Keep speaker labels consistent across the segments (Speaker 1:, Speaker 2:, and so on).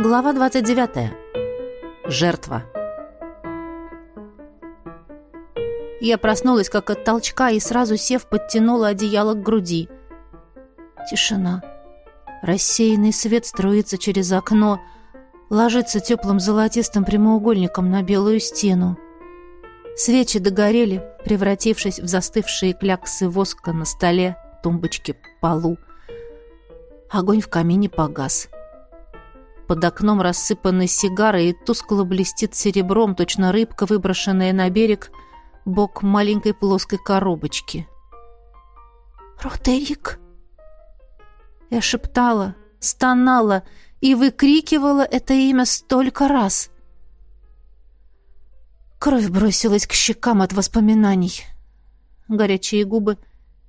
Speaker 1: Глава 29. Жертва. Я проснулась как от толчка и сразу сев подтянула одеяло к груди. Тишина. Рассеянный свет струится через окно, ложится теплым золотистым прямоугольником на белую стену. Свечи догорели, превратившись в застывшие кляксы воска на столе, тумбочке, полу. Огонь в камине погас. Под окном рассыпаны сигары, и тускло блестит серебром, точно рыбка, выброшенная на берег, бок маленькой плоской коробочки. «Ротерик!» Я шептала, стонала и выкрикивала это имя столько раз. Кровь бросилась к щекам от воспоминаний. Горячие губы,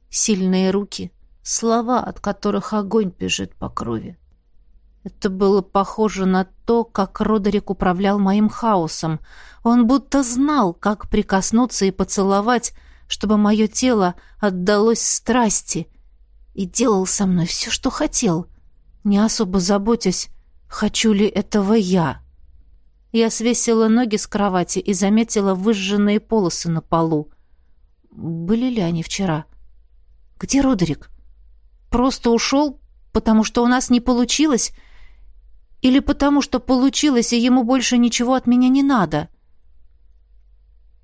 Speaker 1: сильные руки, слова, от которых огонь бежит по крови. Это было похоже на то, как Родерик управлял моим хаосом. Он будто знал, как прикоснуться и поцеловать, чтобы мое тело отдалось страсти, и делал со мной все, что хотел, не особо заботясь, хочу ли этого я. Я свесила ноги с кровати и заметила выжженные полосы на полу. Были ли они вчера? Где Родерик? Просто ушел, потому что у нас не получилось, или потому, что получилось, и ему больше ничего от меня не надо?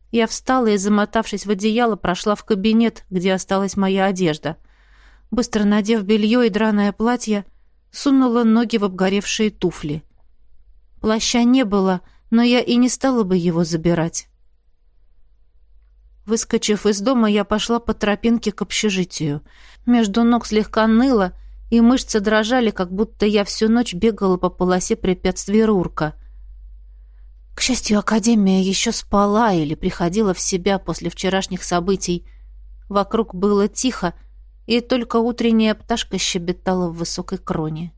Speaker 1: Я встала и, замотавшись в одеяло, прошла в кабинет, где осталась моя одежда. Быстро надев белье и драное платье, сунула ноги в обгоревшие туфли. Плаща не было, но я и не стала бы его забирать. Выскочив из дома, я пошла по тропинке к общежитию. Между ног слегка ныло, и мышцы дрожали, как будто я всю ночь бегала по полосе препятствий Рурка. К счастью, Академия еще спала или приходила в себя после вчерашних событий. Вокруг было тихо, и только утренняя пташка щебетала в высокой кроне.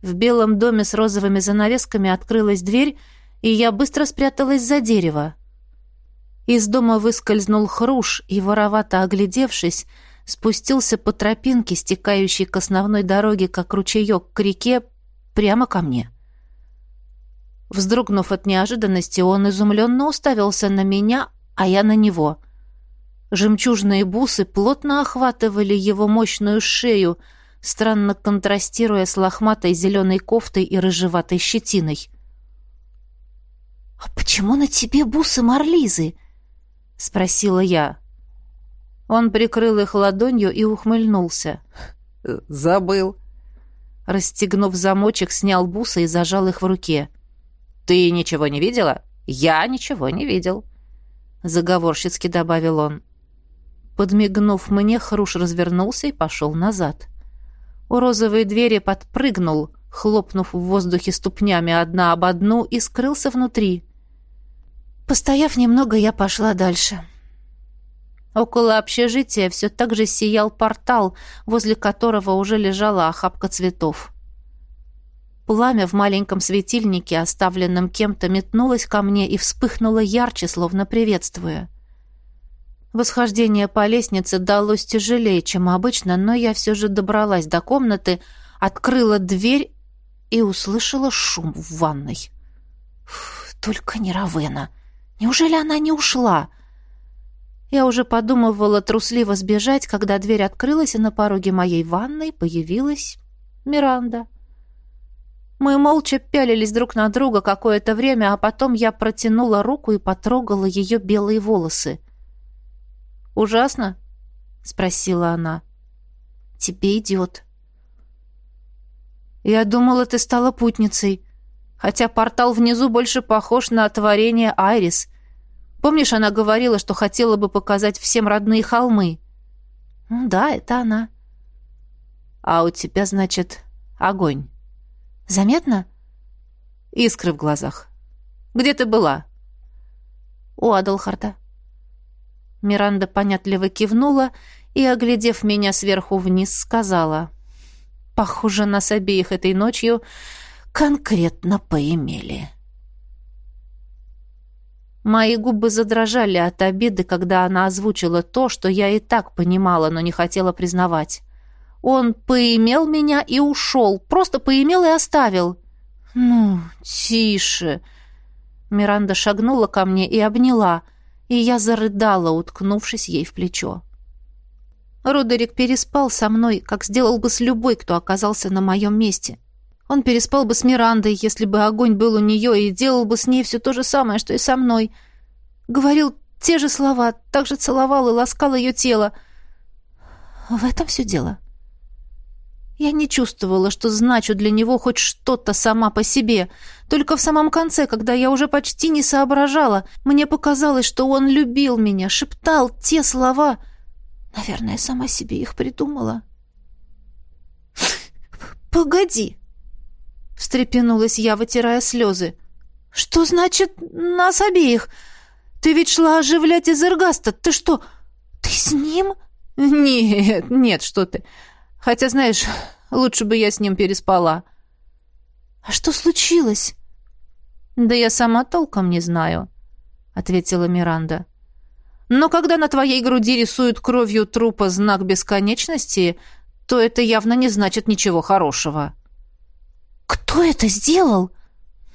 Speaker 1: В белом доме с розовыми занавесками открылась дверь, и я быстро спряталась за дерево. Из дома выскользнул хруш, и, воровато оглядевшись, спустился по тропинке, стекающей к основной дороге, как ручеек к реке, прямо ко мне. Вздрогнув от неожиданности, он изумленно уставился на меня, а я на него. Жемчужные бусы плотно охватывали его мощную шею, странно контрастируя с лохматой зеленой кофтой и рыжеватой щетиной. «А почему на тебе бусы Марлизы?» — спросила я. Он прикрыл их ладонью и ухмыльнулся.
Speaker 2: «Забыл».
Speaker 1: Расстегнув замочек, снял бусы и зажал их в руке.
Speaker 2: «Ты ничего не видела?» «Я ничего не видел», —
Speaker 1: заговорщицки добавил он. Подмигнув мне, Хруш развернулся и пошел назад. У розовой двери подпрыгнул, хлопнув в воздухе ступнями одна об одну, и скрылся внутри. Постояв немного, я пошла дальше. Около общежития все так же сиял портал, возле которого уже лежала охапка цветов. Пламя в маленьком светильнике, оставленном кем-то, метнулось ко мне и вспыхнуло ярче, словно приветствуя. Восхождение по лестнице далось тяжелее, чем обычно, но я все же добралась до комнаты, открыла дверь и услышала шум в ванной. Только не Равена. Неужели она не ушла? Я уже подумывала трусливо сбежать, когда дверь открылась, и на пороге моей ванной появилась Миранда. Мы молча пялились друг на друга какое-то время, а потом я протянула руку и потрогала ее белые волосы. «Ужасно?» — спросила она. «Тебе идет». «Я думала, ты стала путницей, хотя портал внизу больше похож на творение Айрис». Помнишь, она говорила, что хотела бы показать всем родные холмы? Да, это она. А у тебя, значит, огонь. Заметно? Искры в глазах. Где ты была? У Адалхарта. Миранда понятливо кивнула и, оглядев меня сверху вниз, сказала. Похоже, нас обеих этой ночью конкретно поимели. Мои губы задрожали от обиды, когда она озвучила то, что я и так понимала, но не хотела признавать. Он поимел меня и ушел, просто поимел и оставил. Ну, тише. Миранда шагнула ко мне и обняла, и я зарыдала, уткнувшись ей в плечо. Родерик переспал со мной, как сделал бы с любой, кто оказался на моем месте. Он переспал бы с Мирандой, если бы огонь был у нее, и делал бы с ней все то же самое, что и со мной. Говорил те же слова, также целовал и ласкал ее тело. В этом все дело. Я не чувствовала, что значу для него хоть что-то сама по себе. Только в самом конце, когда я уже почти не соображала, мне показалось, что он любил меня, шептал те слова. Наверное, сама себе их придумала. «Погоди!» — встрепенулась я, вытирая слезы. «Что значит нас обеих? Ты ведь шла оживлять Изергаста. Ты что, ты с ним?»
Speaker 2: «Нет, нет, что ты. Хотя, знаешь, лучше бы я с ним переспала».
Speaker 1: «А что случилось?»
Speaker 2: «Да я сама толком не знаю», — ответила Миранда. «Но когда на твоей груди рисуют кровью трупа знак бесконечности, то это явно не значит ничего хорошего».
Speaker 1: «Кто это сделал?»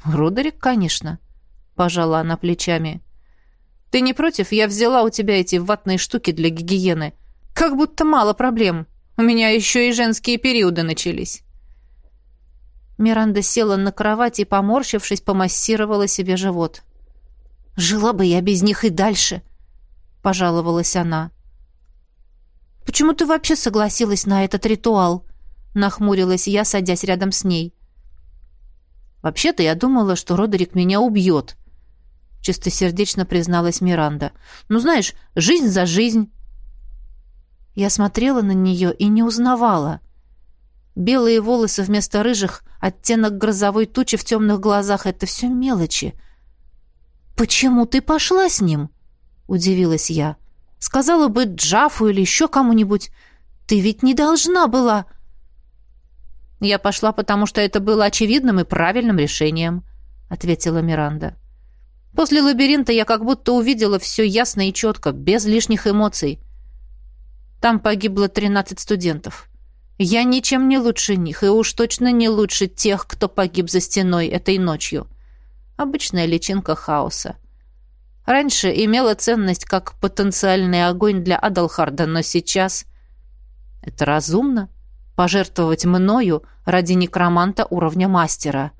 Speaker 2: «Родерик, конечно», — пожала она плечами. «Ты не против? Я взяла у тебя эти ватные штуки для гигиены. Как будто мало проблем. У меня еще и женские периоды начались».
Speaker 1: Миранда села на кровать и, поморщившись, помассировала себе живот. «Жила бы я без них и дальше», — пожаловалась она. «Почему ты вообще согласилась на этот ритуал?» — нахмурилась я, садясь рядом с ней.
Speaker 2: «Вообще-то я думала, что Родерик меня убьет», — чистосердечно призналась Миранда. «Ну, знаешь, жизнь за жизнь.
Speaker 1: Я смотрела на нее и не узнавала. Белые волосы вместо рыжих, оттенок грозовой тучи в темных глазах — это все мелочи. «Почему ты пошла с ним?» — удивилась я. «Сказала бы Джафу или еще кому-нибудь. Ты ведь не должна была...»
Speaker 2: «Я пошла, потому что это было очевидным и правильным решением», — ответила Миранда. «После лабиринта я как будто увидела все ясно и четко, без лишних эмоций». Там погибло 13 студентов. Я ничем не лучше них, и уж точно не лучше тех, кто погиб за стеной этой ночью. Обычная личинка хаоса. Раньше имела ценность как потенциальный огонь для Адалхарда, но сейчас... Это разумно? Пожертвовать мною ради некроманта уровня мастера.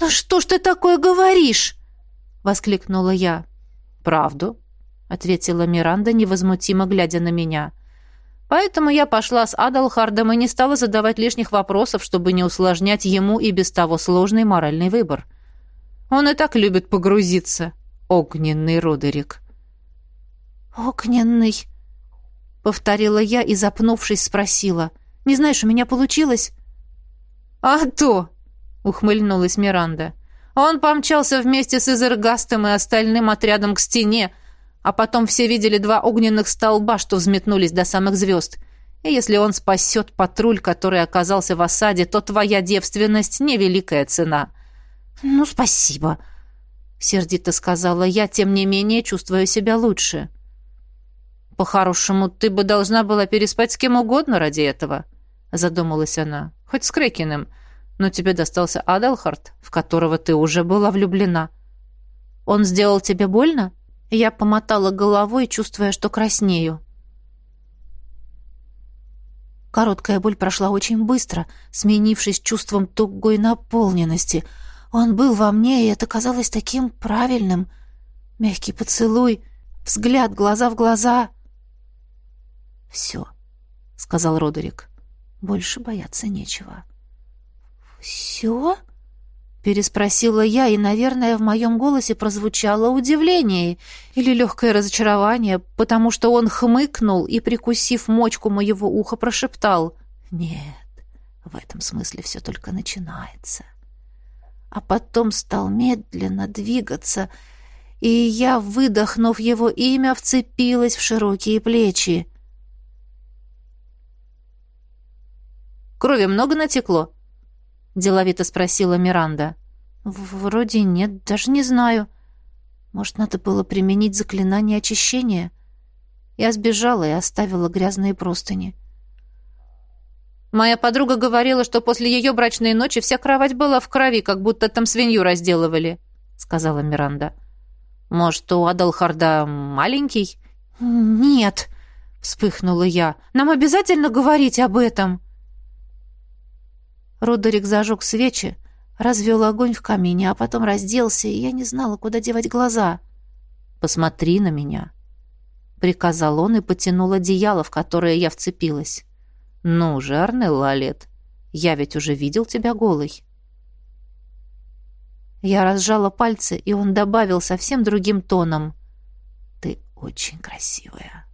Speaker 1: «Ну что ж ты такое говоришь?» — воскликнула я.
Speaker 2: «Правду», ответила Миранда, невозмутимо глядя на меня. Поэтому я пошла с Адалхардом и не стала задавать лишних вопросов, чтобы не усложнять ему и без того сложный моральный выбор. Он и так любит погрузиться, огненный Родерик.
Speaker 1: «Огненный», — повторила я и, запнувшись, спросила. «Не знаешь, у меня получилось?»
Speaker 2: «А то!» — ухмыльнулась Миранда. «Он помчался вместе с Изергастом и остальным отрядом к стене, а потом все видели два огненных столба, что взметнулись до самых звезд. И если он спасет патруль, который оказался в осаде, то твоя девственность — невеликая цена».
Speaker 1: «Ну, спасибо», — сердито сказала я, тем не менее чувствую себя лучше.
Speaker 2: «По-хорошему, ты бы должна была переспать с кем угодно ради этого», — задумалась она. «Хоть с Крекиным. Но тебе достался Адалхард, в которого ты уже была влюблена».
Speaker 1: «Он сделал тебе больно?» Я помотала головой, чувствуя, что краснею. Короткая боль прошла очень быстро, сменившись чувством тугой наполненности. Он был во мне, и это казалось таким правильным. Мягкий поцелуй, взгляд глаза в глаза. «Все», — сказал Родерик. «Больше бояться нечего». «Все?» Переспросила я, и, наверное, в моем голосе прозвучало удивление или легкое разочарование, потому что он хмыкнул и, прикусив мочку моего уха, прошептал «Нет, в этом смысле все только начинается». А потом стал медленно двигаться, и я, выдохнув его имя, вцепилась в широкие плечи.
Speaker 2: «Крови много натекло?» — деловито спросила Миранда.
Speaker 1: «Вроде нет, даже не знаю. Может, надо было применить заклинание очищения?» Я сбежала и оставила грязные простыни.
Speaker 2: Моя подруга говорила, что после ее брачной ночи вся кровать была в крови, как будто там свинью разделывали», — сказала Миранда. «Может, у Адалхарда маленький?»
Speaker 1: «Нет», — вспыхнула я. «Нам обязательно говорить об этом». Родерик зажег свечи, развел огонь в камине, а потом разделся, и я не знала, куда девать глаза.
Speaker 2: «Посмотри на меня», — приказал он и потянул одеяло, в которое я вцепилась. «Ну же, Арнелла Олет, я ведь уже видел тебя голой».
Speaker 1: Я разжала пальцы, и он добавил совсем другим тоном.
Speaker 2: «Ты очень красивая».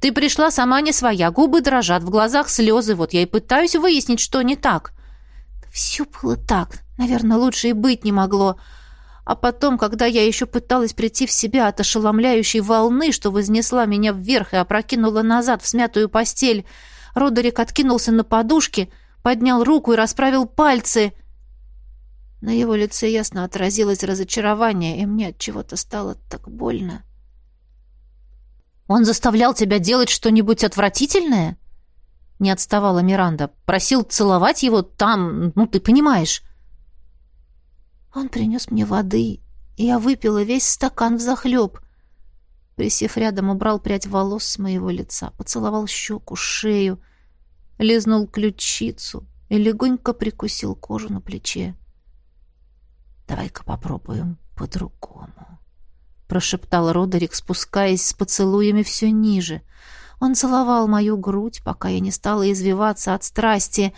Speaker 1: «Ты пришла сама не своя, губы дрожат, в глазах слезы, вот я и пытаюсь выяснить, что не так». «Все было так, наверное, лучше и быть не могло». А потом, когда я еще пыталась прийти в себя от ошеломляющей волны, что вознесла меня вверх и опрокинула назад в смятую постель, Родерик откинулся на подушке, поднял руку и расправил пальцы. На его лице ясно отразилось разочарование, и мне от чего-то стало так больно. «Он заставлял тебя делать что-нибудь отвратительное?» Не отставала Миранда. «Просил целовать его там, ну, ты понимаешь». Он принес мне воды, и я выпила весь стакан взахлеб. Присев рядом, убрал прядь волос с моего лица, поцеловал щеку, шею, лизнул ключицу и легонько прикусил кожу на плече. «Давай-ка попробуем по-другому», — прошептал Родерик, спускаясь с поцелуями все ниже. Он целовал мою грудь, пока я не стала извиваться от страсти,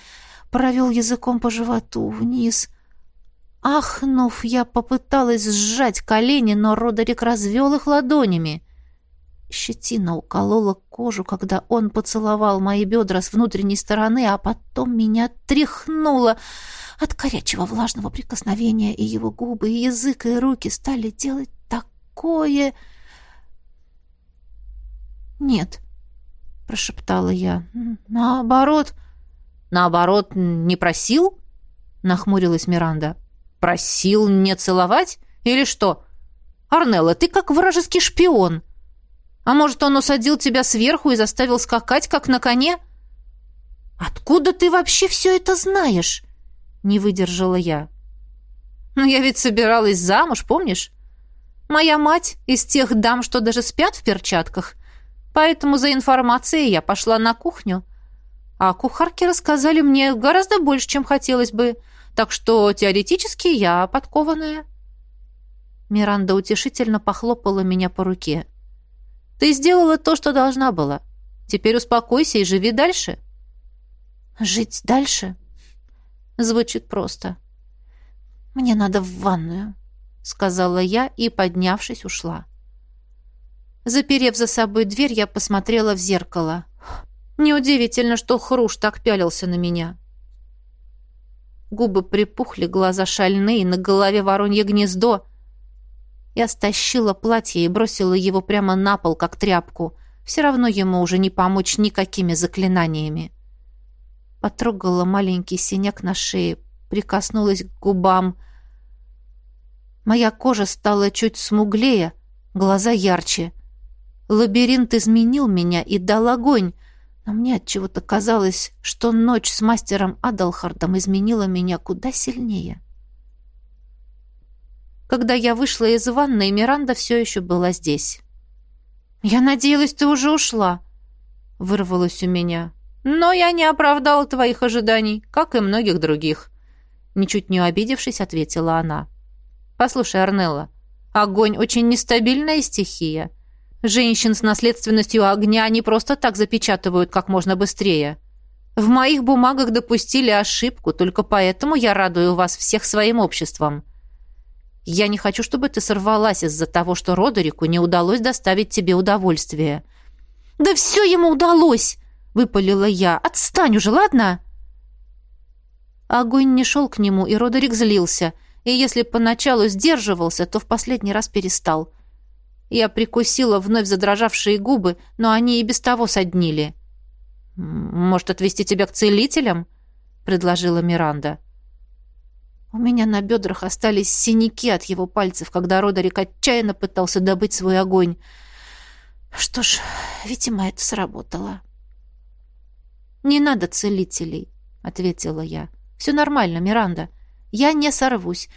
Speaker 1: провел языком по животу вниз — Ахнув, я попыталась сжать колени, но Родерик развел их ладонями. Щетина уколола кожу, когда он поцеловал мои бедра с внутренней стороны, а потом меня тряхнуло от горячего влажного прикосновения, и его губы, и язык, и руки стали делать такое... «Нет», — прошептала я, — «наоборот».
Speaker 2: «Наоборот, не просил?» — нахмурилась Миранда. Просил не целовать? Или что? Арнелла, ты как вражеский шпион. А может, он усадил тебя сверху и заставил скакать, как на коне?
Speaker 1: Откуда ты вообще все это знаешь? Не выдержала я.
Speaker 2: Ну, я ведь собиралась замуж, помнишь? Моя мать из тех дам, что даже спят в перчатках. Поэтому за информацией я пошла на кухню. А кухарки рассказали мне гораздо больше, чем хотелось бы. Так что теоретически я подкованная.
Speaker 1: Миранда утешительно похлопала меня по руке. Ты сделала то, что должна была. Теперь успокойся и живи дальше. Жить дальше? Звучит просто. Мне надо в ванную, сказала я и, поднявшись, ушла. Заперев за собой дверь, я посмотрела в зеркало. Неудивительно, что Хруш так пялился на меня. Губы припухли, глаза шальные, на голове воронье гнездо. Я стащила платье и бросила его прямо на пол, как тряпку. Все равно ему уже не помочь никакими заклинаниями. Потрогала маленький синяк на шее, прикоснулась к губам. Моя кожа стала чуть смуглее, глаза ярче. Лабиринт изменил меня и дал огонь — но мне от чего-то казалось, что ночь с мастером Адалхардом изменила меня куда сильнее. Когда я вышла из ванной, Миранда все еще была здесь. «Я надеялась, ты уже ушла», — вырвалось у меня. «Но я не оправдала твоих ожиданий, как и многих других», — ничуть не обидевшись, ответила она. «Послушай, Арнелла, огонь очень нестабильная стихия. Женщин с наследственностью огня не просто так запечатывают как можно быстрее. В моих бумагах допустили ошибку, только поэтому я радую вас всех своим обществом. Я не хочу, чтобы ты сорвалась из-за того, что Родерику не удалось доставить тебе удовольствие. Да все ему удалось, выпалила я. Отстань уже, ладно? Огонь не шел к нему, и Родерик злился, и если поначалу сдерживался, то в последний раз перестал. Я прикусила вновь задрожавшие губы, но они и без того соднили. «Может, отвезти тебя к целителям?» — предложила Миранда. У меня на бедрах остались синяки от его пальцев, когда Родерик отчаянно пытался добыть свой огонь. Что ж, видимо, это сработало. «Не надо целителей», — ответила я. «Все нормально, Миранда. Я не сорвусь.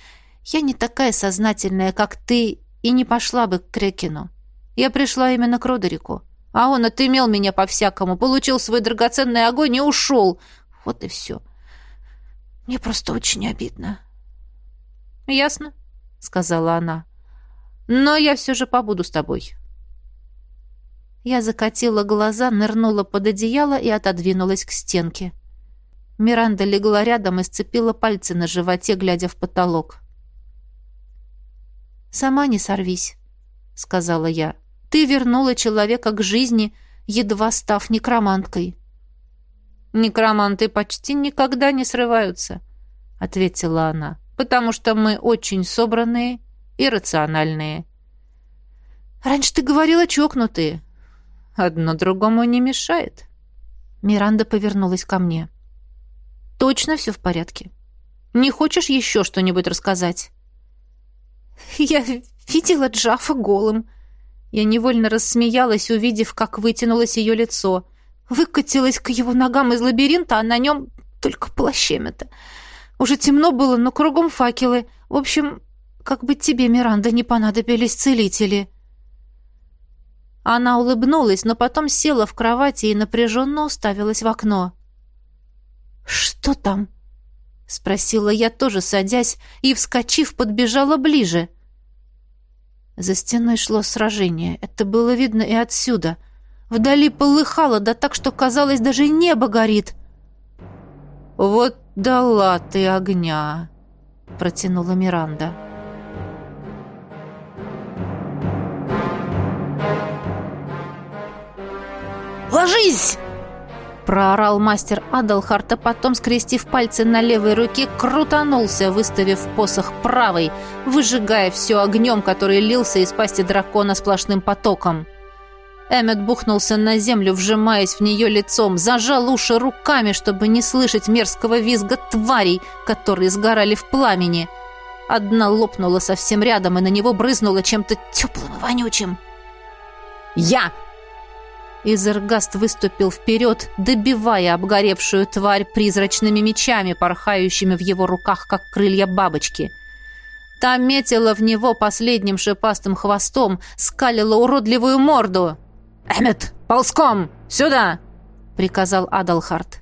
Speaker 1: Я не такая сознательная, как ты, и не пошла бы к Крекину. Я пришла именно к Родерику. А он отымел меня по-всякому, получил свой драгоценный огонь и ушел. Вот и все. Мне просто очень обидно». «Ясно», — сказала она. «Но я все же побуду с тобой». Я закатила глаза, нырнула под одеяло и отодвинулась к стенке. Миранда легла рядом и сцепила пальцы на животе, глядя в потолок. «Сама не сорвись», — сказала я. «Ты вернула человека к жизни, едва став некроманткой». «Некроманты почти никогда не срываются», — ответила она, «потому что мы очень собранные и рациональные». «Раньше ты говорила чокнутые», Одно другому не мешает. Миранда повернулась ко мне. Точно все в порядке? Не хочешь еще что-нибудь рассказать? Я видела Джафа голым. Я невольно рассмеялась, увидев, как вытянулось ее лицо. Выкатилась к его ногам из лабиринта, а на нем только плащем это. Уже темно было, но кругом факелы. В общем, как бы тебе, Миранда, не понадобились целители. Она улыбнулась, но потом села в кровати и напряженно уставилась в окно. «Что там?» — спросила я, тоже садясь, и, вскочив, подбежала ближе. За стеной шло сражение. Это было видно и отсюда. Вдали полыхало, да так, что, казалось, даже небо горит. «Вот дала ты огня!» — протянула Миранда.
Speaker 2: Ложись!»
Speaker 1: Проорал мастер Адалхарт, а потом, скрестив пальцы на левой руке, крутанулся, выставив посох правой, выжигая все огнем, который лился из пасти дракона сплошным потоком. Эммет бухнулся на землю, вжимаясь в нее лицом, зажал уши руками, чтобы не слышать мерзкого визга тварей, которые сгорали в пламени. Одна лопнула совсем рядом, и на него брызнула чем-то теплым и вонючим.
Speaker 2: «Я
Speaker 1: Изергаст выступил вперед, добивая обгоревшую тварь призрачными мечами, порхающими в его руках, как крылья бабочки. Та метила в него последним шипастым хвостом, скалила уродливую морду.
Speaker 2: «Эммет, ползком! Сюда!» — приказал Адалхарт.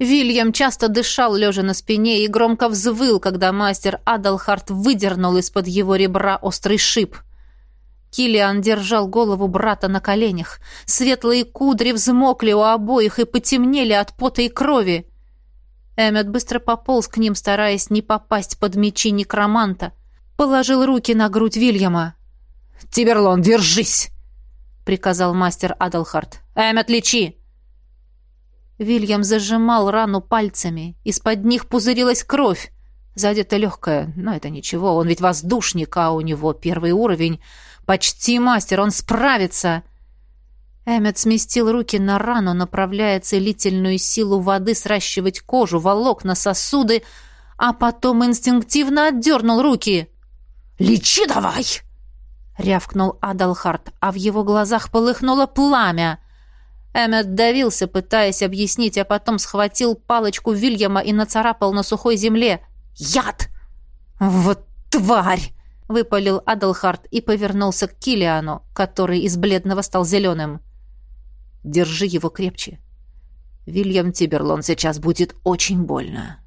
Speaker 1: Вильям часто дышал, лежа на спине, и громко взвыл, когда мастер Адалхарт выдернул из-под его ребра острый шип — Килиан держал голову брата на коленях. Светлые кудри взмокли у обоих и потемнели от пота и крови. Эммет быстро пополз к ним, стараясь не попасть под мечи некроманта. Положил руки на грудь Вильяма.
Speaker 2: «Тиберлон, держись!» — приказал мастер Адалхарт.
Speaker 1: «Эммет, лечи!» Вильям зажимал рану пальцами. Из-под них пузырилась кровь. Задето легкая, но это ничего, он ведь воздушник, а у него первый уровень — Почти мастер, он справится!» Эммет сместил руки на рану, направляя целительную силу воды сращивать кожу, волокна, сосуды, а потом инстинктивно отдернул руки.
Speaker 2: «Лечи давай!»
Speaker 1: — рявкнул Адалхарт, а в его глазах полыхнуло пламя. Эммет давился, пытаясь объяснить, а потом схватил палочку Вильяма и нацарапал на сухой земле. «Яд!» «Вот тварь!» Выпалил Адалхарт и повернулся к Килиану, который из бледного стал зеленым. «Держи его крепче. Вильям Тиберлон сейчас будет очень больно».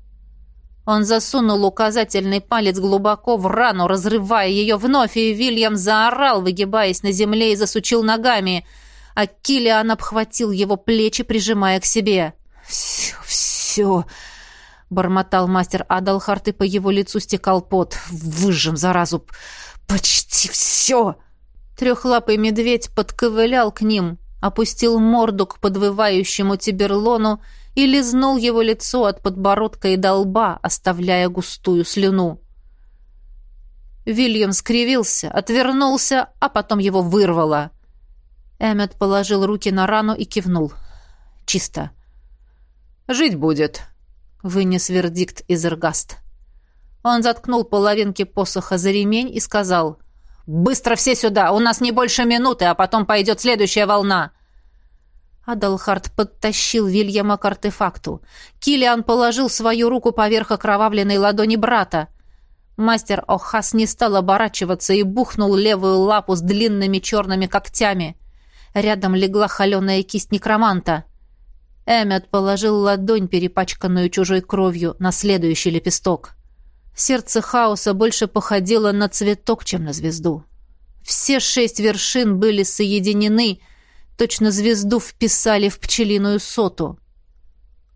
Speaker 1: Он засунул указательный палец глубоко в рану, разрывая ее вновь, и Вильям заорал, выгибаясь на земле и засучил ногами, а Килиан обхватил его плечи, прижимая к себе. «Все, все!» Бормотал мастер Адалхарт, и по его лицу стекал пот. «Выжжем заразу! Почти все!» Трехлапый медведь подковылял к ним, опустил морду к подвывающему Тиберлону и лизнул его лицо от подбородка и до лба, оставляя густую слюну. Вильям скривился, отвернулся, а потом его вырвало. Эммет положил руки на рану и кивнул. «Чисто». «Жить будет», вынес вердикт Изергаст. Он заткнул половинки посоха за ремень и сказал
Speaker 2: Быстро все сюда! У нас не больше минуты, а потом пойдет следующая волна!»
Speaker 1: Адалхард подтащил Вильяма к артефакту. Килиан положил свою руку поверх окровавленной ладони брата. Мастер Охас не стал оборачиваться и бухнул левую лапу с длинными черными когтями. Рядом легла холеная кисть некроманта. Эммет положил ладонь, перепачканную чужой кровью, на следующий лепесток. Сердце хаоса больше походило на цветок, чем на звезду. Все шесть вершин были соединены, точно звезду вписали в пчелиную соту.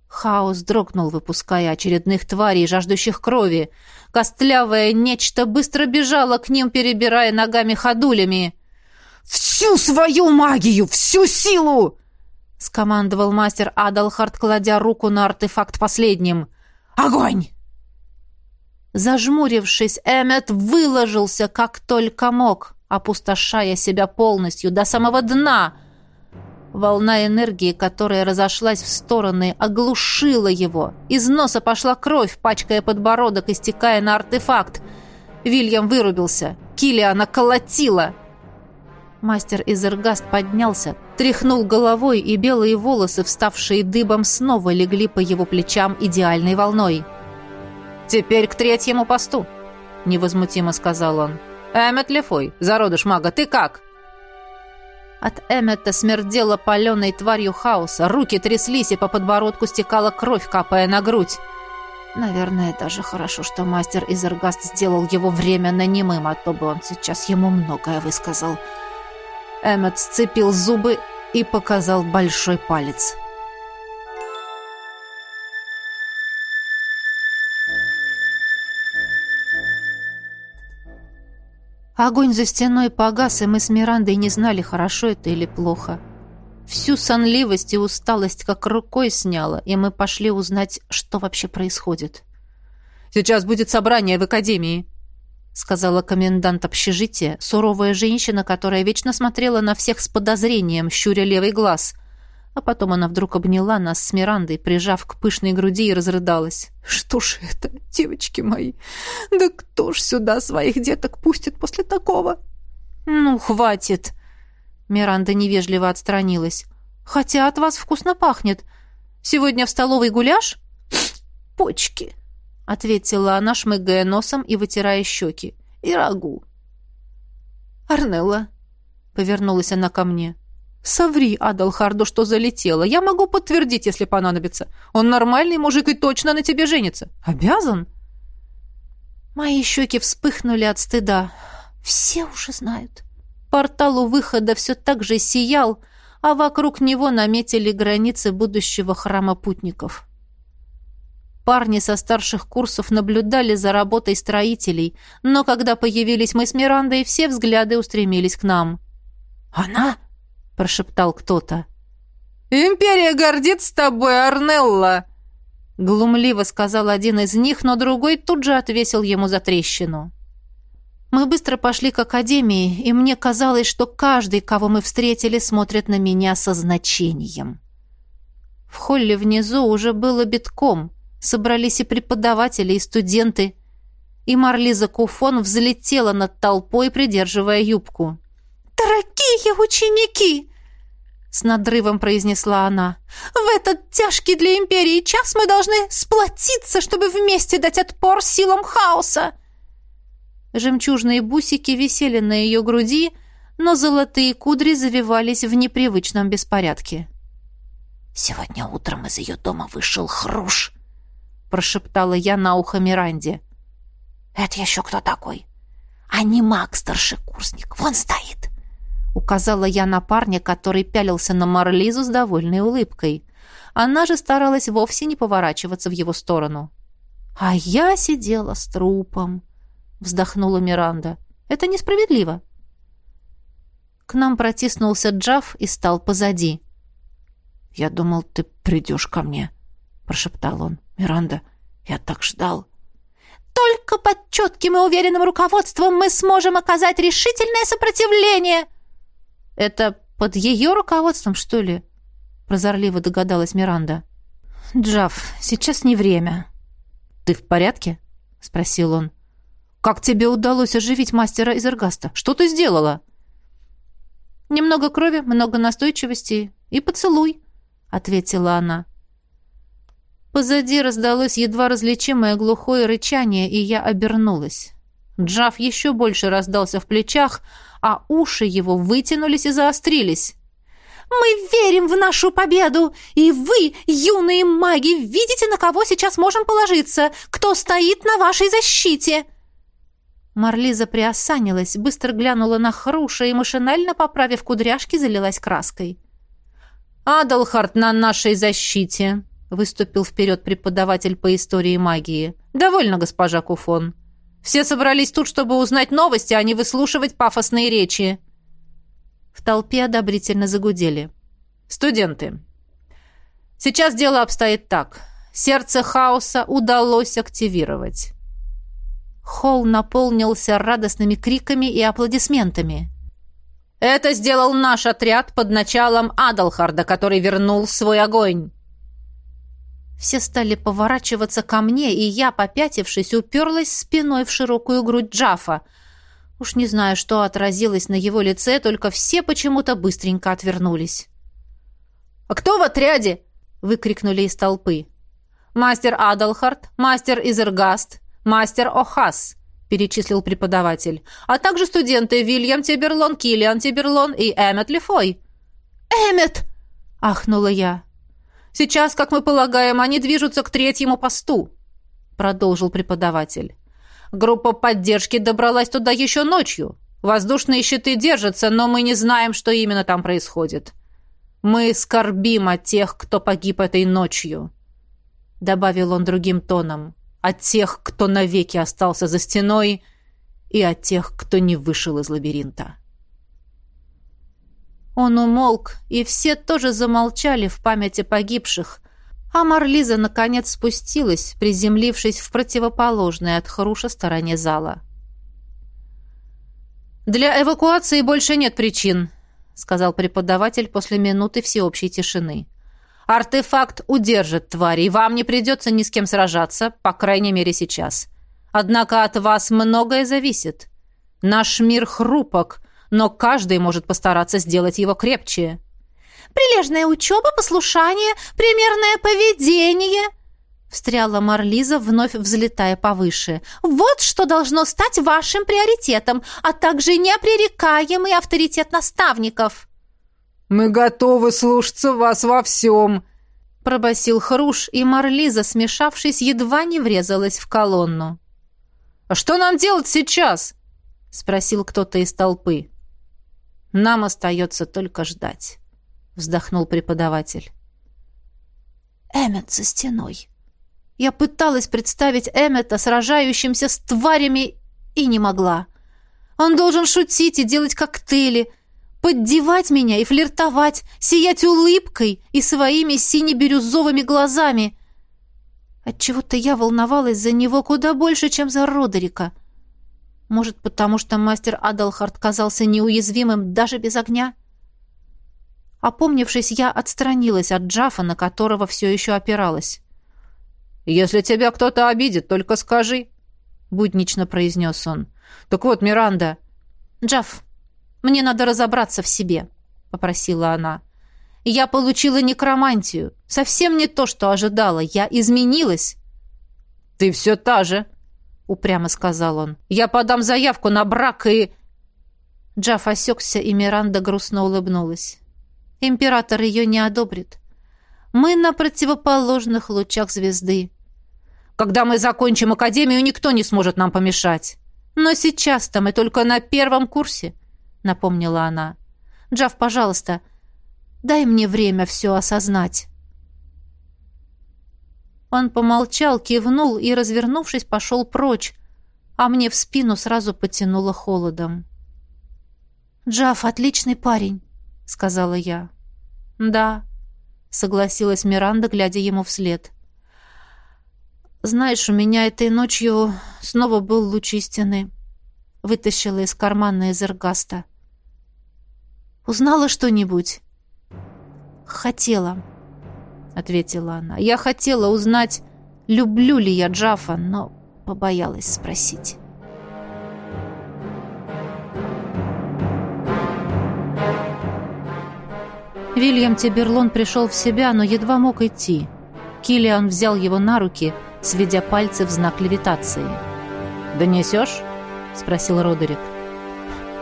Speaker 1: Хаос дрогнул, выпуская очередных тварей, жаждущих крови. Костлявое нечто быстро бежало к ним, перебирая ногами-ходулями.
Speaker 2: «Всю свою магию! Всю силу!» — скомандовал мастер Адалхард, кладя руку на артефакт последним. «Огонь!»
Speaker 1: Зажмурившись, Эммет выложился как только мог, опустошая себя полностью до самого дна — Волна энергии, которая разошлась в стороны, оглушила его. Из носа пошла кровь, пачкая подбородок и стекая на артефакт. Вильям вырубился. Килиана колотила. Мастер Изергаст поднялся, тряхнул головой, и белые волосы, вставшие дыбом, снова легли по его плечам идеальной волной.
Speaker 2: «Теперь к третьему посту», — невозмутимо сказал он. «Эммет Лефой, зародыш мага, ты как?»
Speaker 1: От Эммета смердело паленой тварью хаоса. Руки тряслись, и по подбородку стекала кровь, капая на грудь. Наверное, даже хорошо, что мастер Изергаст сделал его временно немым, а то бы он сейчас ему многое высказал. Сцепил зубы и показал большой палец. — Огонь за стеной погас, и мы с Мирандой не знали, хорошо это или плохо. Всю сонливость и усталость как рукой сняло, и мы пошли узнать, что вообще происходит.
Speaker 2: «Сейчас будет собрание в академии», — сказала комендант общежития, суровая женщина, которая вечно смотрела на всех с подозрением, щуря левый глаз — а потом она вдруг обняла нас с Мирандой, прижав к пышной груди и разрыдалась. «Что ж это, девочки мои? Да кто ж сюда своих деток пустит после такого?»
Speaker 1: «Ну, хватит!» Миранда невежливо отстранилась. «Хотя от вас вкусно пахнет. Сегодня в столовой гуляш?»
Speaker 2: «Почки!»
Speaker 1: — ответила она, шмыгая носом и вытирая щеки.
Speaker 2: «И рагу!»
Speaker 1: «Арнелла!» — повернулась она ко мне. Соври Адалхарду, что залетела. Я могу подтвердить, если понадобится. Он нормальный мужик и точно на тебе женится. Обязан?» Мои щеки вспыхнули от стыда. Все уже знают. Портал у выхода все так же сиял, а вокруг него наметили границы будущего храма путников. Парни со старших курсов наблюдали за работой строителей, но когда появились мы с Мирандой, все взгляды устремились к нам.
Speaker 2: «Она?»
Speaker 1: прошептал кто-то.
Speaker 2: «Империя гордится тобой, Арнелла!»
Speaker 1: Глумливо сказал один из них, но другой тут же отвесил ему за трещину. Мы быстро пошли к академии, и мне казалось, что каждый, кого мы встретили, смотрит на меня со значением. В холле внизу уже было битком. Собрались и преподаватели, и студенты. И Марлиза Куфон взлетела над толпой, придерживая юбку.
Speaker 3: «Дорогие ученики!» С надрывом произнесла она. «В этот тяжкий для Империи час мы должны сплотиться, чтобы вместе дать отпор силам хаоса!»
Speaker 1: Жемчужные бусики висели на ее груди, но золотые кудри завивались в непривычном беспорядке.
Speaker 3: «Сегодня утром из ее дома вышел хруш», — прошептала я на ухо Миранде. «Это еще кто такой?» «А не маг, старший курсник, вон стоит».
Speaker 1: Указала я на парня, который пялился на Марлизу с довольной улыбкой. Она же старалась вовсе не поворачиваться в его сторону. «А я сидела с трупом», — вздохнула Миранда. «Это несправедливо». К нам протиснулся Джав и стал позади.
Speaker 2: «Я думал, ты придешь ко мне», — прошептал он. «Миранда, я так ждал».
Speaker 3: «Только под четким и уверенным руководством мы сможем оказать решительное сопротивление», —
Speaker 1: это под ее руководством, что ли? Прозорливо догадалась Миранда. Джав, сейчас не время. Ты в порядке? Спросил он.
Speaker 2: Как тебе удалось оживить мастера из Эргаста? Что ты сделала?»
Speaker 1: «Немного крови, много настойчивости и поцелуй», — ответила она. Позади раздалось едва различимое глухое рычание, и я обернулась. Джав еще больше раздался в плечах, а уши его вытянулись и заострились.
Speaker 3: «Мы верим в нашу победу! И вы, юные маги, видите, на кого сейчас можем положиться? Кто стоит на вашей защите?»
Speaker 1: Марлиза приосанилась, быстро глянула на Хруша и, машинально поправив кудряшки, залилась краской.
Speaker 2: «Адалхард на нашей защите!» — выступил вперед преподаватель по истории магии. «Довольно, госпожа Куфон. Все собрались тут, чтобы узнать новости, а не выслушивать пафосные речи». В толпе одобрительно загудели. «Студенты, сейчас дело обстоит так. Сердце хаоса удалось активировать».
Speaker 1: Холл наполнился радостными криками и аплодисментами.
Speaker 2: «Это сделал наш отряд под началом Адалхарда, который вернул свой огонь».
Speaker 1: Все стали поворачиваться ко мне, и я, попятившись, уперлась спиной в широкую грудь Джафа. Уж не знаю, что отразилось на его лице, только все почему-то быстренько отвернулись.
Speaker 2: «А кто в отряде?» — выкрикнули из толпы. «Мастер Адалхард, мастер Изергаст, мастер Охас», — перечислил преподаватель, «а также студенты Вильям Тиберлон, Киллиан Тиберлон и Эммет Лефой».
Speaker 3: «Эммет!»
Speaker 1: — ахнула я.
Speaker 2: Сейчас, как мы полагаем, они движутся к третьему посту», — продолжил преподаватель. «Группа поддержки добралась туда еще ночью. Воздушные щиты держатся, но мы не знаем, что именно там происходит. Мы скорбим о тех, кто погиб этой ночью», — добавил он другим тоном, «о тех, кто навеки остался за стеной, и о тех, кто не вышел из лабиринта».
Speaker 1: Он умолк, и все тоже замолчали в памяти погибших, а Марлиза наконец спустилась, приземлившись в противоположной от Харуша стороне зала.
Speaker 2: «Для эвакуации больше нет причин», — сказал преподаватель после минуты всеобщей тишины. «Артефакт удержит твари, вам не придется ни с кем сражаться, по крайней мере сейчас. Однако от вас многое зависит. Наш мир хрупок, но каждый может постараться сделать его крепче.
Speaker 3: «Прилежная учеба, послушание, примерное поведение», — встряла Марлиза, вновь взлетая повыше. «Вот что должно стать вашим приоритетом, а также непререкаемый авторитет наставников».
Speaker 2: «Мы готовы слушаться вас во всем», —
Speaker 1: пробасил Хруш, и Марлиза, смешавшись, едва не врезалась в колонну.
Speaker 2: «А что нам делать сейчас?» — спросил кто-то из толпы. Нам остается только ждать», — вздохнул преподаватель.
Speaker 3: «Эммет за стеной».
Speaker 1: Я пыталась представить Эммета сражающимся с тварями и не могла. Он должен шутить и делать коктейли, поддевать меня и флиртовать, сиять улыбкой и своими сине-бирюзовыми глазами. Отчего-то я волновалась за него куда больше, чем за Родерика — может, потому что мастер Адалхард казался неуязвимым даже без огня? Опомнившись, я отстранилась от Джафа, на которого все еще опиралась.
Speaker 2: «Если тебя кто-то обидит, только скажи», — буднично произнес он. «Так вот, Миранда...»
Speaker 1: «Джаф, мне надо разобраться в себе», — попросила она. «Я получила некромантию. Совсем не то, что ожидала. Я изменилась».
Speaker 2: «Ты все та же», упрямо сказал он. «Я подам заявку на брак и...»
Speaker 1: Джаф осекся, и Миранда грустно улыбнулась. «Император ее не одобрит. Мы на противоположных лучах звезды.
Speaker 2: Когда мы закончим академию, никто не сможет нам помешать.
Speaker 1: Но сейчас-то мы только на первом курсе», — напомнила она. «Джаф, пожалуйста, дай мне время все осознать». Он помолчал, кивнул и, развернувшись, пошел прочь, а мне в спину сразу потянуло холодом. «Джаф отличный парень», — сказала я. «Да», — согласилась Миранда, глядя ему вслед. «Знаешь, у меня этой ночью снова был луч истины». Вытащила из кармана из эргаста. «Узнала что-нибудь?» «Хотела» ответила она. Я хотела узнать, люблю ли я Джафа, но побоялась спросить. Вильям Тиберлон пришел в себя, но едва мог идти. Килиан взял его на руки, сведя пальцы в знак левитации. «Донесешь?» — спросил Родерик.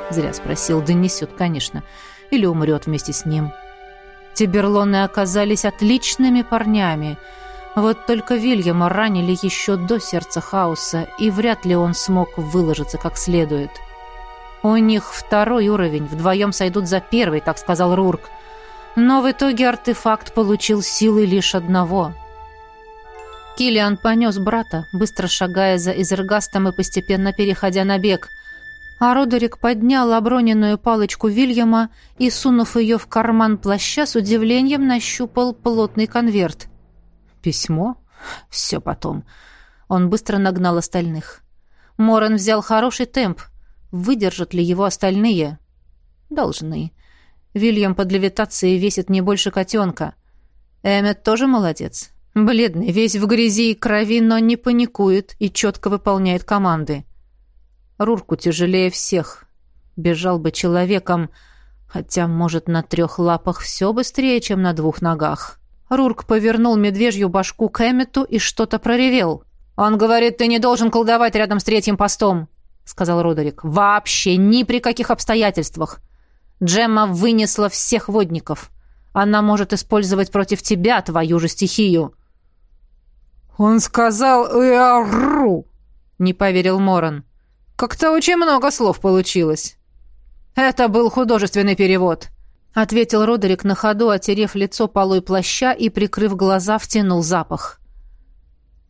Speaker 1: Зря спросил. «Донесет, конечно. Или умрет вместе с ним». Тиберлоны оказались отличными парнями. Вот только Вильяма ранили еще до сердца хаоса, и вряд ли он смог выложиться как следует. «У них второй уровень, вдвоем сойдут за первый», — так сказал Рурк. Но в итоге артефакт получил силы лишь одного. Килиан понес брата, быстро шагая за Изергастом и постепенно переходя на бег — а Родерик поднял оброненную палочку Вильяма и, сунув ее в карман плаща, с удивлением нащупал плотный конверт. «Письмо? Все потом». Он быстро нагнал остальных. Моран взял хороший темп. Выдержат ли его остальные? Должны. Вильям под левитацией весит не больше котенка. Эммет тоже молодец. Бледный, весь в грязи и крови, но не паникует и четко выполняет команды. Рурку тяжелее всех. Бежал бы человеком, хотя, может, на трех лапах все быстрее, чем на двух ногах. Рурк повернул медвежью башку к Эммету и что-то проревел. «Он говорит, ты не должен колдовать рядом с третьим постом», — сказал Родерик. «Вообще, ни при каких обстоятельствах. Джемма вынесла всех водников. Она может использовать против тебя твою же стихию».
Speaker 2: «Он сказал «Иарру», —
Speaker 1: не поверил Моран.
Speaker 2: Как-то очень много слов получилось. Это был художественный перевод, ответил Родерик на ходу, отерев лицо полой плаща и прикрыв глаза, втянул запах.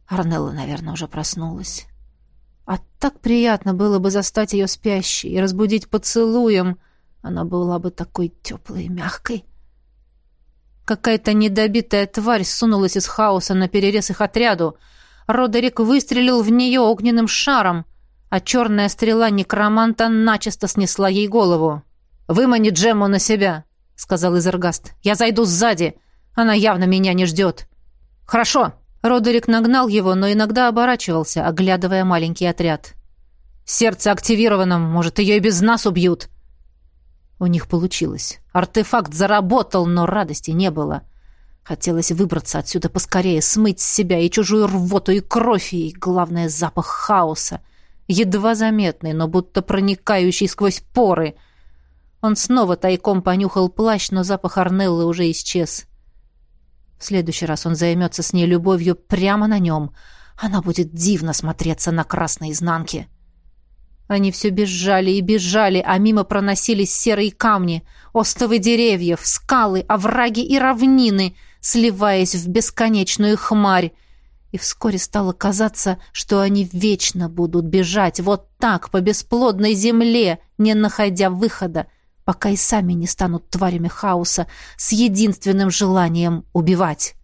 Speaker 2: Арнелла, наверное, уже проснулась. А так приятно было бы застать ее спящей и разбудить поцелуем. Она была бы такой теплой и мягкой. Какая-то недобитая тварь сунулась из хаоса на перерез их отряду. Родерик выстрелил в нее огненным шаром — а черная стрела некроманта начисто снесла ей голову. «Вымани Джему на себя», — сказал Изергаст. «Я зайду сзади. Она явно меня не ждет». «Хорошо». Родерик нагнал его, но иногда оборачивался, оглядывая маленький отряд. «Сердце активировано. Может, ее и без нас убьют». У них получилось. Артефакт заработал, но радости не было. Хотелось выбраться отсюда поскорее, смыть с себя и чужую рвоту, и кровь, и, главное, запах хаоса — едва заметный, но будто проникающий сквозь поры. Он снова тайком понюхал плащ, но запах Арнеллы уже исчез. В следующий раз он займется с ней любовью прямо на нем. Она будет дивно смотреться на красной изнанке. Они все бежали и бежали, а мимо проносились серые камни, остовы деревьев, скалы, овраги и равнины, сливаясь в бесконечную хмарь, и вскоре стало казаться, что они вечно будут бежать вот так по бесплодной земле, не находя выхода, пока и сами не станут тварями хаоса с единственным желанием убивать.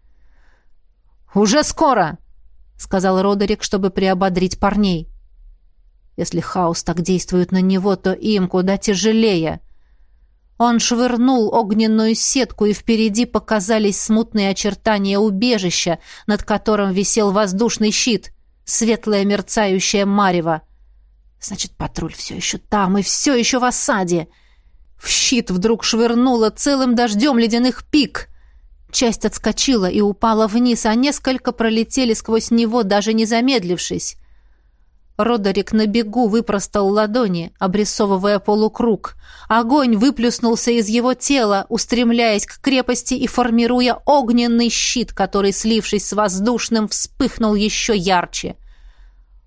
Speaker 2: «Уже скоро!» — сказал Родерик, чтобы приободрить парней. «Если хаос так действует на него, то им куда тяжелее». Он швырнул огненную сетку, и впереди показались смутные очертания убежища, над которым висел воздушный щит, светлое мерцающее марево. Значит, патруль все еще там и все еще в осаде. В щит вдруг швырнуло целым дождем ледяных пик. Часть отскочила и упала вниз, а несколько пролетели сквозь него, даже не замедлившись. Родерик на бегу выпростал ладони, обрисовывая полукруг. Огонь выплюснулся из его тела, устремляясь к крепости и формируя огненный щит, который, слившись с воздушным, вспыхнул еще ярче.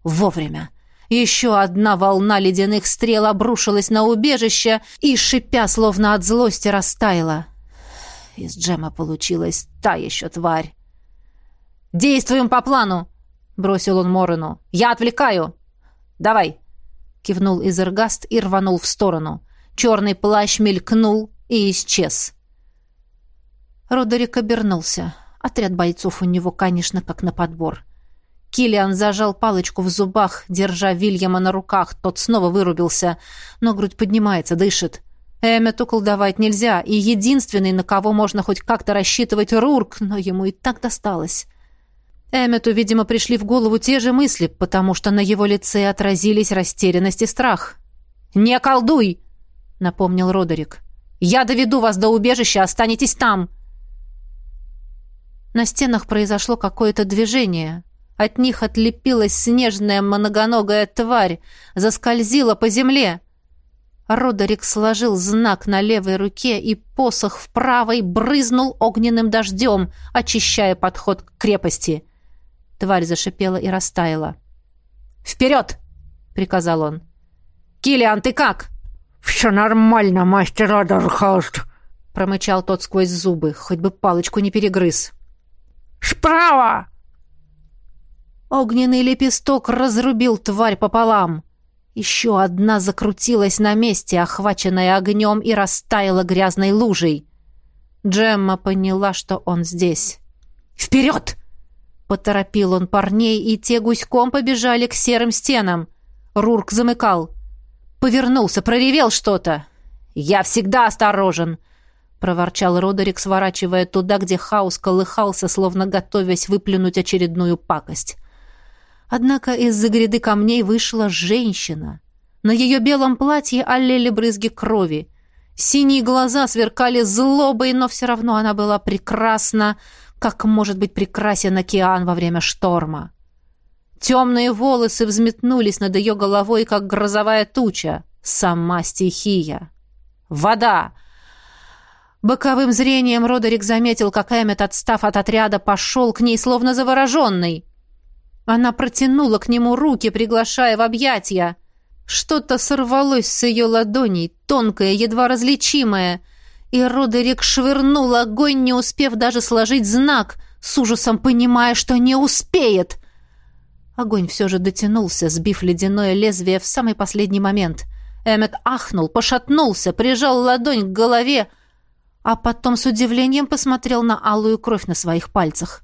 Speaker 2: Вовремя. Еще одна волна ледяных стрел обрушилась на убежище и, шипя, словно от злости, растаяла. Из Джема получилась та еще тварь. «Действуем по плану!» — бросил он Морену. «Я отвлекаю!» «Давай!» — кивнул Изергаст и рванул в сторону. Черный плащ мелькнул и исчез. Родерик обернулся. Отряд бойцов у него, конечно, как на подбор. Килиан зажал палочку в зубах, держа Вильяма на руках. Тот снова вырубился, но грудь поднимается, дышит. Эммету колдовать нельзя, и единственный, на кого можно хоть как-то рассчитывать, Рурк, но ему и так досталось. Эммету, видимо, пришли в голову те же мысли, потому что на его лице отразились растерянность и страх. «Не колдуй!» — напомнил Родерик. Я доведу вас до убежища, останетесь там!»
Speaker 1: На стенах произошло какое-то движение. От них отлепилась снежная многоногая тварь, заскользила по земле. Родерик сложил знак на левой руке, и посох в правой брызнул огненным дождем, очищая подход к крепости. Тварь зашипела и растаяла.
Speaker 2: «Вперед!» — приказал он. «Киллиан, ты как?»
Speaker 4: «Все нормально, мастер Адерхаст», —
Speaker 2: промычал тот сквозь зубы, хоть бы палочку не перегрыз.
Speaker 4: «Справа!»
Speaker 1: Огненный лепесток разрубил тварь пополам. Еще одна закрутилась на месте, охваченная огнем, и растаяла грязной лужей. Джемма поняла, что он здесь.
Speaker 2: «Вперед!» — поторопил он парней, и те гуськом побежали к серым стенам. Рурк замыкал. Повернулся, проревел что-то. «Я всегда осторожен!» — проворчал Родерик, сворачивая туда, где хаос колыхался, словно готовясь выплюнуть очередную пакость. Однако из-за гряды камней вышла женщина. На ее белом платье олели брызги крови. Синие глаза сверкали злобой, но все равно она была прекрасна, как может быть прекрасен океан во время шторма. Темные волосы взметнулись над ее головой, как грозовая туча. Сама стихия. Вода! Боковым зрением Родерик заметил, как Эммет, отстав от отряда, пошел к ней, словно завороженный. Она протянула к нему руки, приглашая в объятия. Что-то сорвалось с ее ладоней, тонкое, едва различимое, и Родерик швырнул огонь, не успев даже сложить знак, с ужасом понимая, что не успеет. Огонь все же дотянулся, сбив ледяное лезвие в самый последний момент. Эммет ахнул, пошатнулся, прижал ладонь к голове, а потом с удивлением посмотрел на алую кровь на своих пальцах.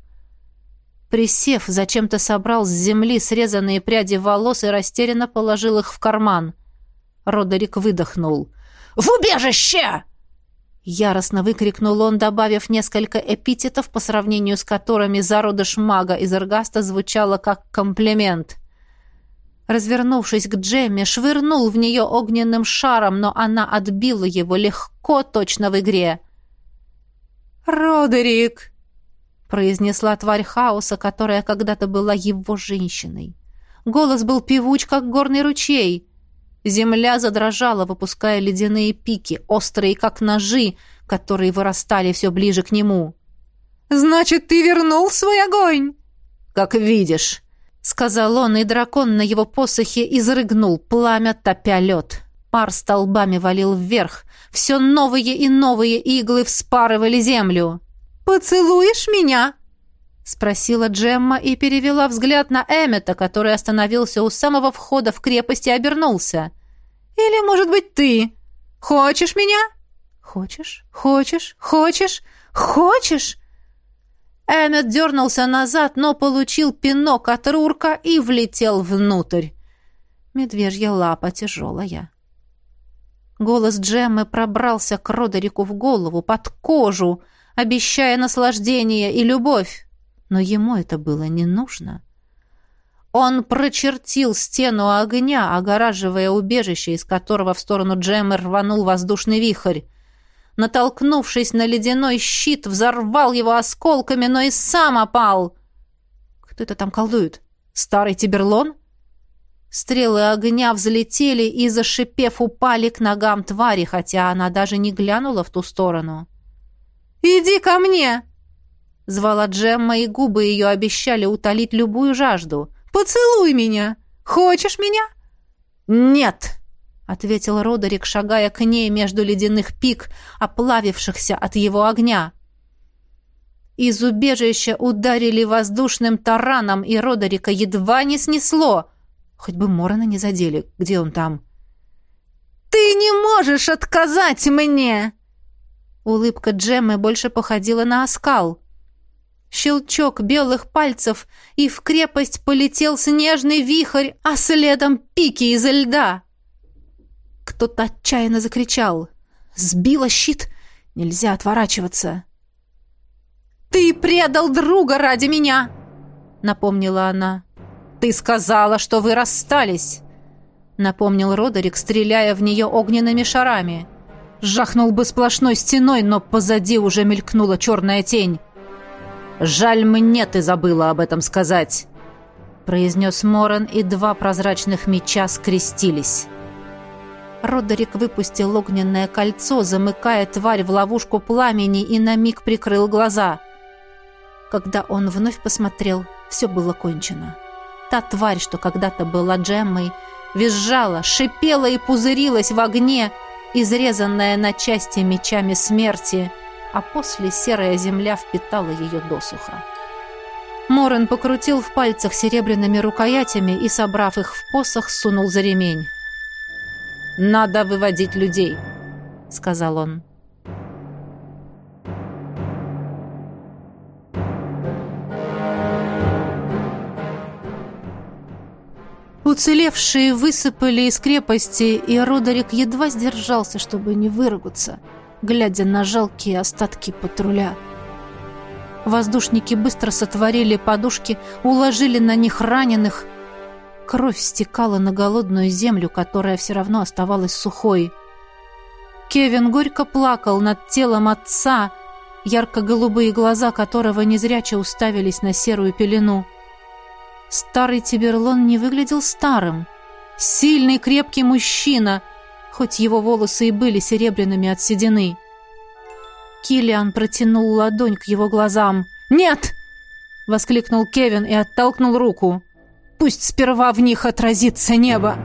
Speaker 2: Присев, зачем-то собрал с земли срезанные пряди волос и растерянно положил их в карман. Родерик выдохнул. «В убежище!»
Speaker 1: Яростно выкрикнул он, добавив несколько эпитетов, по сравнению с которыми зародыш мага из Эргаста звучало как комплимент. Развернувшись к Джемме, швырнул в нее огненным шаром, но она отбила его легко, точно в игре. «Родерик!» произнесла тварь хаоса, которая когда-то была его женщиной. Голос был певуч, как горный ручей. Земля задрожала, выпуская ледяные пики, острые, как ножи, которые вырастали все ближе к нему.
Speaker 2: «Значит, ты вернул свой огонь?»
Speaker 1: «Как видишь», — сказал он, и дракон на его посохе изрыгнул пламя, топя лед. Пар столбами валил вверх. Все новые и новые иглы вспарывали землю.
Speaker 2: «Поцелуешь меня?»
Speaker 1: — спросила Джемма и перевела взгляд на Эммета, который остановился у самого входа в крепость и обернулся.
Speaker 2: «Или, может быть, ты? Хочешь меня?»
Speaker 1: «Хочешь? Хочешь? Хочешь? Хочешь?» Эммет дернулся назад, но получил пинок от Рурка и влетел внутрь. Медвежья лапа тяжелая. Голос Джеммы пробрался к Родерику в голову, под кожу, обещая наслаждение и любовь. Но ему это было не нужно. Он прочертил стену огня, огораживая убежище, из которого в сторону Джеммы рванул воздушный вихрь. Натолкнувшись на ледяной щит, взорвал его осколками, но и сам опал. Кто это там колдует? Старый Тиберлон? Стрелы огня взлетели и, зашипев, упали к ногам твари, хотя она даже не глянула в ту сторону.
Speaker 2: «Иди ко мне!»
Speaker 1: Звала Джемма, и губы ее обещали утолить любую жажду.
Speaker 2: «Поцелуй меня! Хочешь меня?»
Speaker 1: «Нет!» — ответил Родерик, шагая к ней между ледяных пик, оплавившихся от его огня. Из убежища ударили воздушным тараном, и Родерика едва не снесло. Хоть бы Морона не задели. Где он там?
Speaker 2: «Ты не можешь отказать мне!»
Speaker 1: Улыбка Джеммы больше походила на оскал. Щелчок белых пальцев, и в крепость полетел снежный вихрь, а следом пики из льда. Кто-то отчаянно закричал. «Сбила щит! Нельзя отворачиваться!»
Speaker 2: «Ты предал друга ради меня!»
Speaker 1: — напомнила она. «Ты сказала, что вы расстались!» — напомнил Родерик, стреляя в нее огненными шарами.
Speaker 2: Жахнул бы сплошной стеной, но позади уже мелькнула черная тень. «Жаль мне ты забыла об этом сказать», — произнес Моран, и два прозрачных меча скрестились.
Speaker 1: Родерик выпустил огненное кольцо, замыкая тварь в ловушку пламени, и на миг прикрыл глаза. Когда он вновь посмотрел, все было кончено. Та тварь, что когда-то была Джеммой, визжала, шипела и пузырилась в огне, изрезанная на части мечами смерти, а после серая земля впитала ее досуха. Морен покрутил в пальцах серебряными рукоятями и, собрав их в посох, сунул за ремень.
Speaker 2: «Надо выводить людей», — сказал он.
Speaker 1: Уцелевшие высыпали из крепости, и Родерик едва сдержался, чтобы не выругаться, глядя на жалкие остатки патруля. Воздушники быстро сотворили подушки, уложили на них раненых, Кровь стекала на голодную землю, которая все равно оставалась сухой. Кевин горько плакал над телом отца, ярко-голубые глаза которого незряче уставились на серую пелену. Старый Тиберлон не выглядел старым. Сильный, крепкий мужчина, хоть его волосы и были серебряными от седины. Килиан протянул ладонь к его глазам. «Нет!» — воскликнул Кевин и оттолкнул руку. Пусть сперва в них отразится небо.